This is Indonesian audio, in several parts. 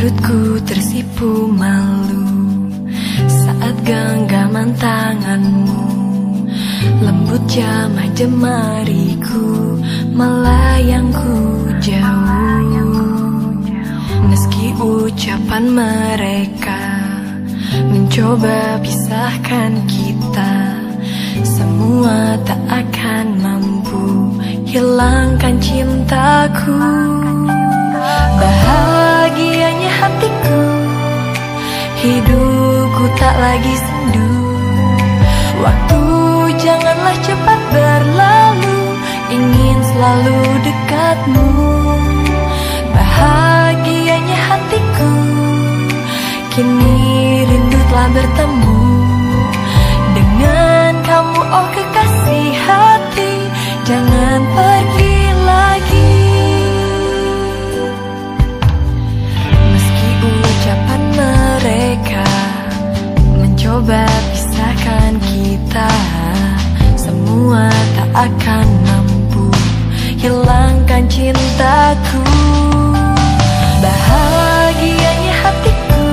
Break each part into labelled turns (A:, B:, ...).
A: Hatiku tersipu malu Saat genggaman tanganmu Lembut jamah jemariku Melayangku jauh. Meski ucapan mereka Mencoba pisahkan kita Semua tak akan mampu Hilangkan cintaku. Bahagianya hatiku. Hidupku tak lagi sendu. Waktu janganlah cepat berlalu Ingin selalu dekatmu. Bahagianya hatiku Kini rindu telah bertemu Semua tak akan mampu. Hilangkan cintaku. Bahagianya hatiku.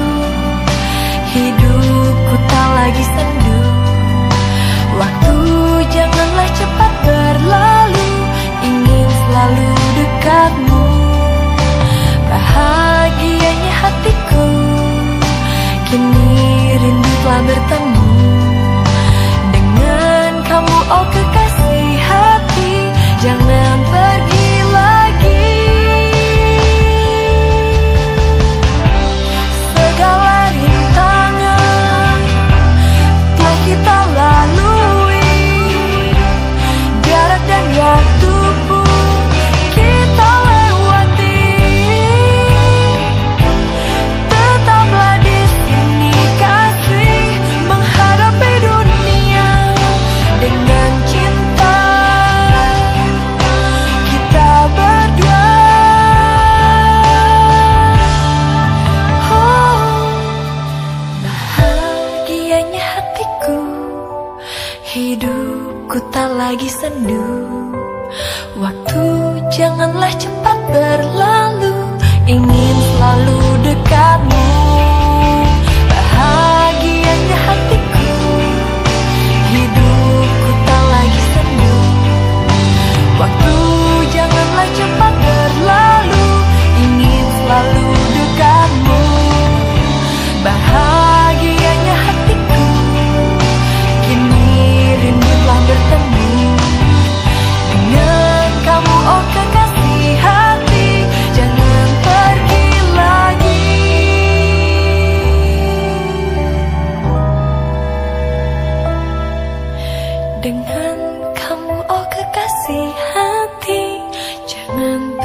A: Hidupku tak lagi sendu Hidupku tak lagi sendu. Waktu janganlah cepat berlalu. Ingin selalu dekatmu. ngang